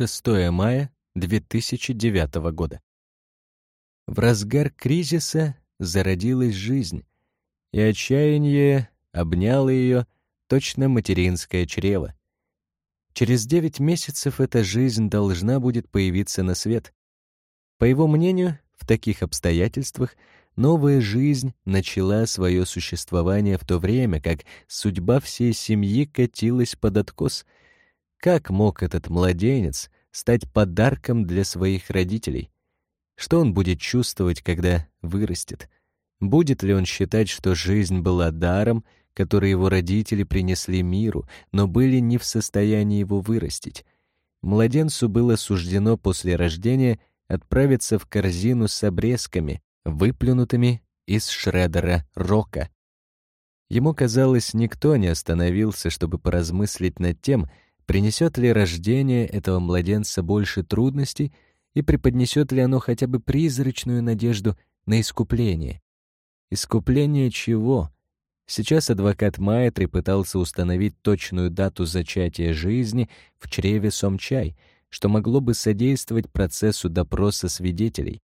6 мая 2009 года. В разгар кризиса зародилась жизнь, и отчаяние обняло ее точно материнское чрево. Через девять месяцев эта жизнь должна будет появиться на свет. По его мнению, в таких обстоятельствах новая жизнь начала свое существование в то время, как судьба всей семьи катилась под откос. Как мог этот младенец стать подарком для своих родителей? Что он будет чувствовать, когда вырастет? Будет ли он считать, что жизнь была даром, который его родители принесли миру, но были не в состоянии его вырастить? Младенцу было суждено после рождения отправиться в корзину с обрезками, выплюнутыми из шредера рока. Ему казалось, никто не остановился, чтобы поразмыслить над тем, принесет ли рождение этого младенца больше трудностей и преподнесет ли оно хотя бы призрачную надежду на искупление. Искупление чего? Сейчас адвокат Майтри пытался установить точную дату зачатия жизни в чреве Сомчай, что могло бы содействовать процессу допроса свидетелей.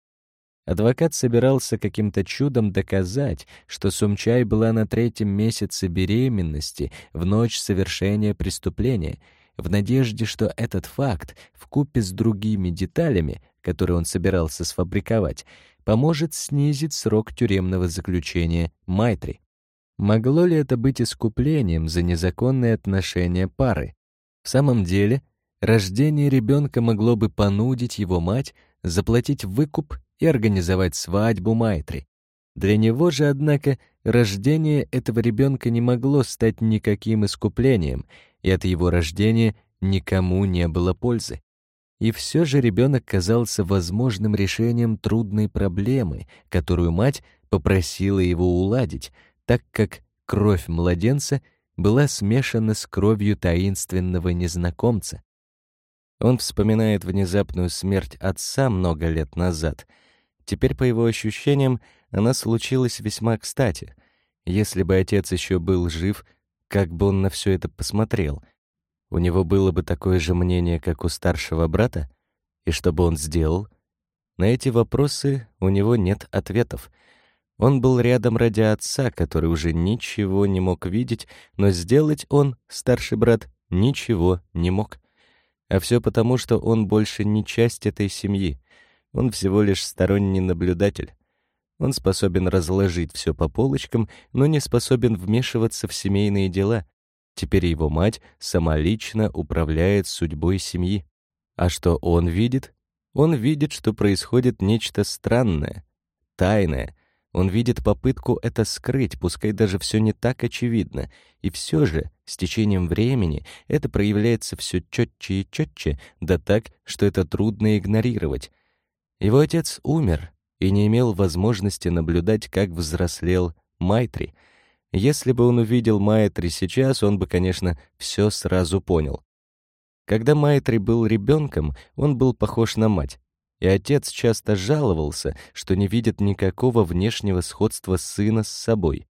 Адвокат собирался каким-то чудом доказать, что Сумчай была на третьем месяце беременности в ночь совершения преступления, в надежде, что этот факт, вкупе с другими деталями, которые он собирался сфабриковать, поможет снизить срок тюремного заключения Майтри. Могло ли это быть искуплением за незаконные отношения пары? В самом деле, рождение ребенка могло бы понудить его мать заплатить выкуп и организовать свадьбу Майтри. Для него же, однако, рождение этого ребенка не могло стать никаким искуплением, и от его рождения никому не было пользы. И все же ребенок казался возможным решением трудной проблемы, которую мать попросила его уладить, так как кровь младенца была смешана с кровью таинственного незнакомца. Он вспоминает внезапную смерть отца много лет назад. Теперь, по его ощущениям, она случилась весьма кстати. Если бы отец еще был жив, как бы он на все это посмотрел — у него было бы такое же мнение, как у старшего брата? И что бы он сделал? На эти вопросы у него нет ответов. Он был рядом ради отца, который уже ничего не мог видеть, но сделать он, старший брат, ничего не мог. А все потому, что он больше не часть этой семьи. Он всего лишь сторонний наблюдатель. Он способен разложить все по полочкам, но не способен вмешиваться в семейные дела, Теперь его мать самолично управляет судьбой семьи. А что он видит? Он видит, что происходит нечто странное, тайное. Он видит попытку это скрыть, пускай даже все не так очевидно. И все же, с течением времени, это проявляется все четче и четче, да так, что это трудно игнорировать. Его отец умер и не имел возможности наблюдать, как взрослел Майтри — если бы он увидел Майтри сейчас, он бы, конечно, все сразу понял. Когда Майтри был ребенком, он был похож на мать, и отец часто жаловался, что не видит никакого внешнего сходства сына с собой.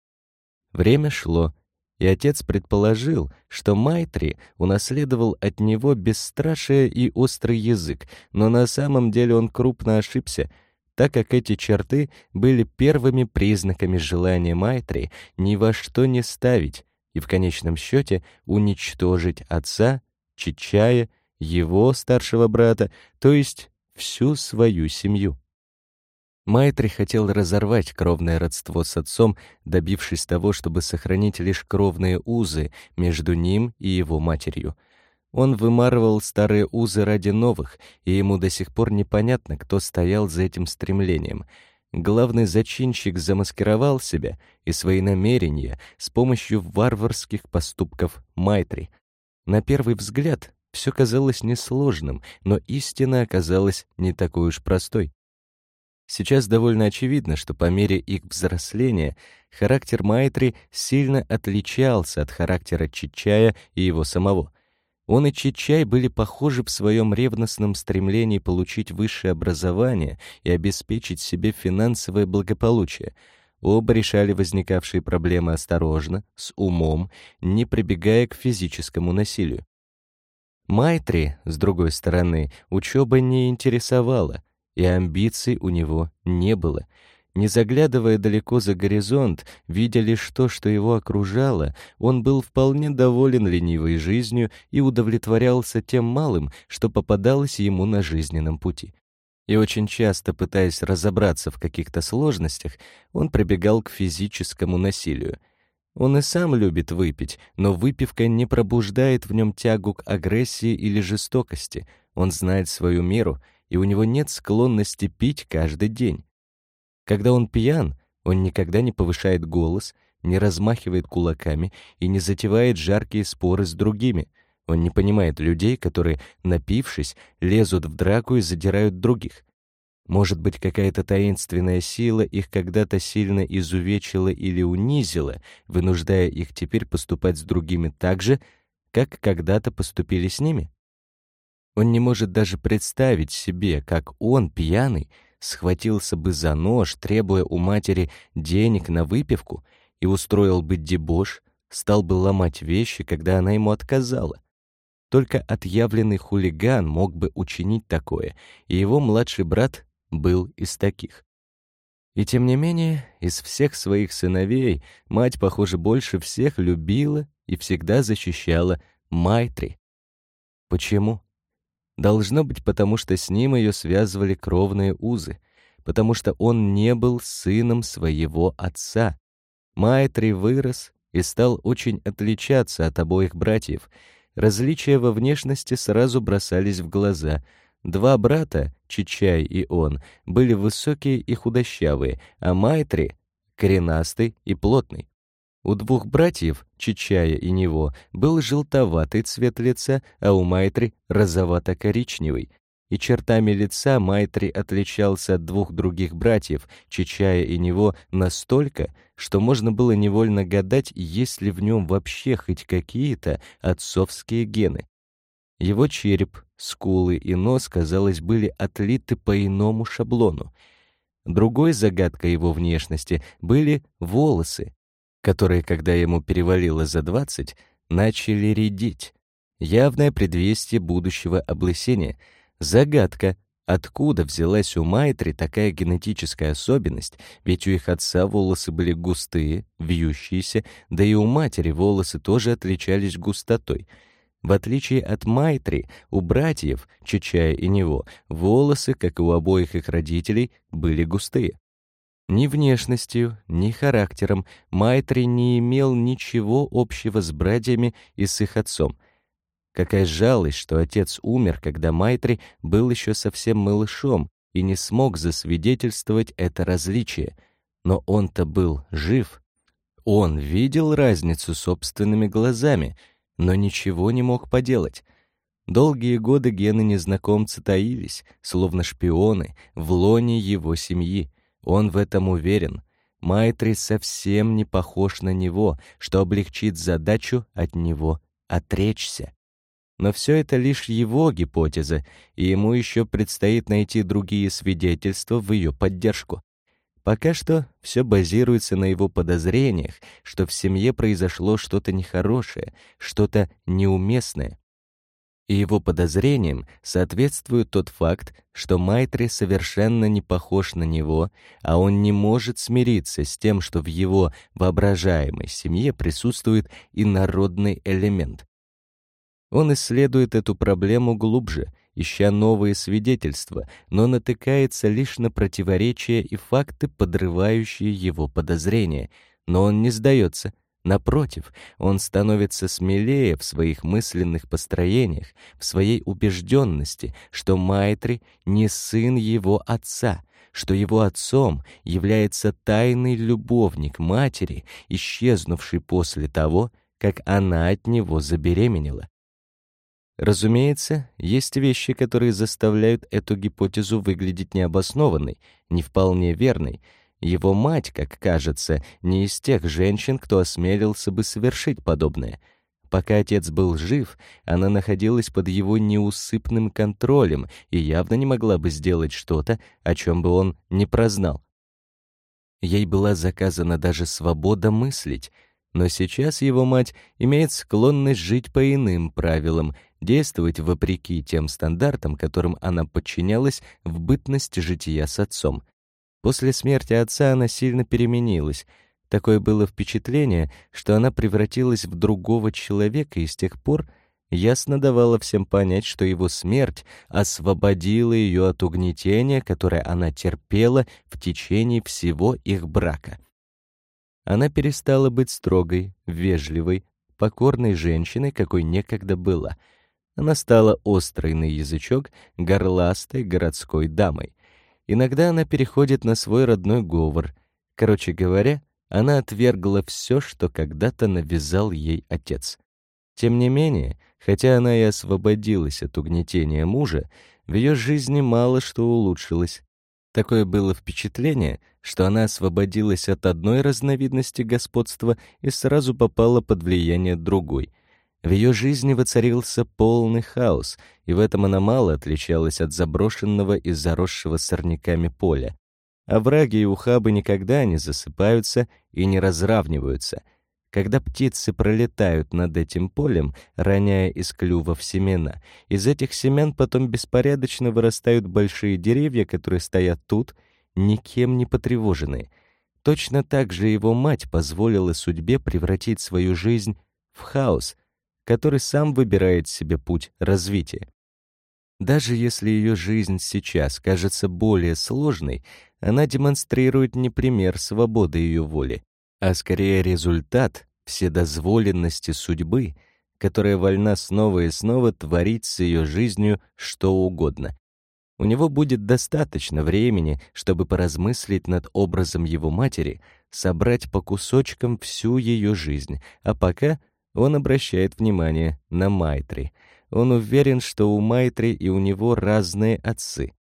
Время шло, и отец предположил, что Майтри унаследовал от него бесстрашие и острый язык, но на самом деле он крупно ошибся — так как эти черты были первыми признаками желания Майтри ни во что не ставить и в конечном счете уничтожить отца, Чичая, его старшего брата, то есть всю свою семью. Майтри хотел разорвать кровное родство с отцом, добившись того, чтобы сохранить лишь кровные узы между ним и его матерью — он вымарывал старые узы ради новых, и ему до сих пор непонятно, кто стоял за этим стремлением. Главный зачинщик замаскировал себя и свои намерения с помощью варварских поступков Майтри. На первый взгляд все казалось несложным, но истина оказалась не такой уж простой. Сейчас довольно очевидно, что по мере их взросления характер Майтри сильно отличался от характера Чичая и его самого — он и Чичай были похожи в своем ревностном стремлении получить высшее образование и обеспечить себе финансовое благополучие. Оба решали возникавшие проблемы осторожно, с умом, не прибегая к физическому насилию. Майтри, с другой стороны, учеба не интересовала, и амбиций у него не было. Не заглядывая далеко за горизонт, видя лишь то, что его окружало, он был вполне доволен ленивой жизнью и удовлетворялся тем малым, что попадалось ему на жизненном пути. И очень часто, пытаясь разобраться в каких-то сложностях, он прибегал к физическому насилию. Он и сам любит выпить, но выпивка не пробуждает в нем тягу к агрессии или жестокости. Он знает свою меру, и у него нет склонности пить каждый день. Когда он пьян, он никогда не повышает голос, не размахивает кулаками и не затевает жаркие споры с другими. Он не понимает людей, которые, напившись, лезут в драку и задирают других. Может быть, какая-то таинственная сила их когда-то сильно изувечила или унизила, вынуждая их теперь поступать с другими так же, как когда-то поступили с ними? Он не может даже представить себе, как он, пьяный, схватился бы за нож, требуя у матери денег на выпивку, и устроил бы дебош, стал бы ломать вещи, когда она ему отказала. Только отъявленный хулиган мог бы учинить такое, и его младший брат был из таких. И тем не менее, из всех своих сыновей мать, похоже, больше всех любила и всегда защищала Майтри. Почему? Должно быть, потому что с ним ее связывали кровные узы, потому что он не был сыном своего отца. Майтри вырос и стал очень отличаться от обоих братьев. Различия во внешности сразу бросались в глаза. Два брата, Чичай и он, были высокие и худощавые, а Майтри — коренастый и плотный. У двух братьев, Чичая и него, был желтоватый цвет лица, а у Майтри — розовато-коричневый. И чертами лица Майтри отличался от двух других братьев, Чичая и него, настолько, что можно было невольно гадать, есть ли в нем вообще хоть какие-то отцовские гены. Его череп, скулы и нос, казалось, были отлиты по иному шаблону. Другой загадкой его внешности были волосы, которые, когда ему перевалило за двадцать, начали редеть. Явное предвестие будущего облысения. Загадка, откуда взялась у Майтри такая генетическая особенность, ведь у их отца волосы были густые, вьющиеся, да и у матери волосы тоже отличались густотой. В отличие от Майтри, у братьев, Чичая и него, волосы, как и у обоих их родителей, были густые. Ни внешностью, ни характером Майтри не имел ничего общего с братьями и с их отцом. Какая жалость, что отец умер, когда Майтри был еще совсем малышом и не смог засвидетельствовать это различие. Но он-то был жив. Он видел разницу собственными глазами, но ничего не мог поделать. Долгие годы гены незнакомца таились, словно шпионы, в лоне его семьи — он в этом уверен. Майтри совсем не похож на него, что облегчит задачу от него отречься. Но все это лишь его гипотеза, и ему еще предстоит найти другие свидетельства в ее поддержку. Пока что все базируется на его подозрениях, что в семье произошло что-то нехорошее, что-то неуместное и его подозрениям соответствует тот факт, что Майтри совершенно не похож на него, а он не может смириться с тем, что в его воображаемой семье присутствует инородный элемент. Он исследует эту проблему глубже, ища новые свидетельства, но натыкается лишь на противоречия и факты, подрывающие его подозрения. Но он не сдается — Напротив, он становится смелее в своих мысленных построениях, в своей убежденности, что Майтри не сын его отца, что его отцом является тайный любовник матери, исчезнувший после того, как она от него забеременела. Разумеется, есть вещи, которые заставляют эту гипотезу выглядеть необоснованной, не вполне верной, его мать, как кажется, не из тех женщин, кто осмелился бы совершить подобное. Пока отец был жив, она находилась под его неусыпным контролем и явно не могла бы сделать что-то, о чем бы он не прознал. Ей была заказана даже свобода мыслить, но сейчас его мать имеет склонность жить по иным правилам, действовать вопреки тем стандартам, которым она подчинялась в бытность жития с отцом. После смерти отца она сильно переменилась. Такое было впечатление, что она превратилась в другого человека и с тех пор ясно давала всем понять, что его смерть освободила ее от угнетения, которое она терпела в течение всего их брака. Она перестала быть строгой, вежливой, покорной женщиной, какой некогда была. Она стала острой на язычок, горластой городской дамой. Иногда она переходит на свой родной говор. Короче говоря, она отвергла все, что когда-то навязал ей отец. Тем не менее, хотя она и освободилась от угнетения мужа, в ее жизни мало что улучшилось. Такое было впечатление, что она освободилась от одной разновидности господства и сразу попала под влияние другой. В ее жизни воцарился полный хаос, и в этом она мало отличалась от заброшенного и заросшего сорняками поля. Овраги и ухабы никогда не засыпаются и не разравниваются — когда птицы пролетают над этим полем, роняя из клювов семена, из этих семян потом беспорядочно вырастают большие деревья, которые стоят тут, никем не потревоженные. Точно так же его мать позволила судьбе превратить свою жизнь в хаос, который сам выбирает себе путь развития. Даже если ее жизнь сейчас кажется более сложной, она демонстрирует не пример свободы ее воли, а скорее результат вседозволенности судьбы, которая вольна снова и снова творить с ее жизнью что угодно. У него будет достаточно времени, чтобы поразмыслить над образом его матери, собрать по кусочкам всю ее жизнь, а пока он обращает внимание на Майтри. Он уверен, что у Майтри и у него разные отцы.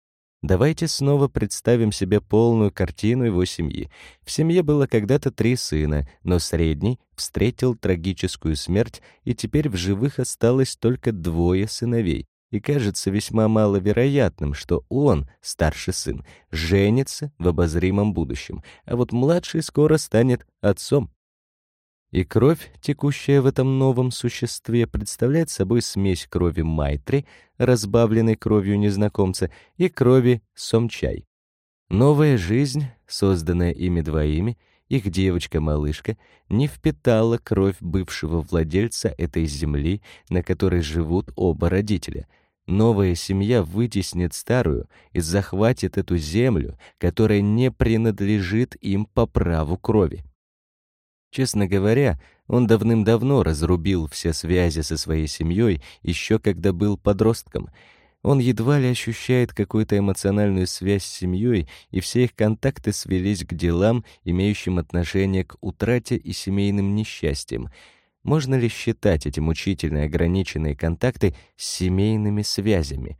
Давайте снова представим себе полную картину его семьи. В семье было когда-то три сына, но средний встретил трагическую смерть, и теперь в живых осталось только двое сыновей. И кажется весьма маловероятным, что он, старший сын, женится в обозримом будущем, а вот младший скоро станет отцом. И кровь, текущая в этом новом существе, представляет собой смесь крови Майтри, разбавленной кровью незнакомца, и крови Сомчай. Новая жизнь, созданная ими двоими, их девочка-малышка, не впитала кровь бывшего владельца этой земли, на которой живут оба родителя. Новая семья вытеснит старую и захватит эту землю, которая не принадлежит им по праву крови. Честно говоря, он давным-давно разрубил все связи со своей семьей, еще когда был подростком. Он едва ли ощущает какую-то эмоциональную связь с семьей, и все их контакты свелись к делам, имеющим отношение к утрате и семейным несчастьям. Можно ли считать эти мучительно ограниченные контакты семейными связями?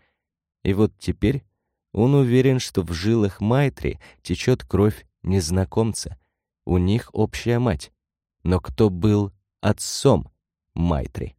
И вот теперь он уверен, что в жилах Майтри течет кровь незнакомца. У них общая мать. Но кто был отцом Майтри?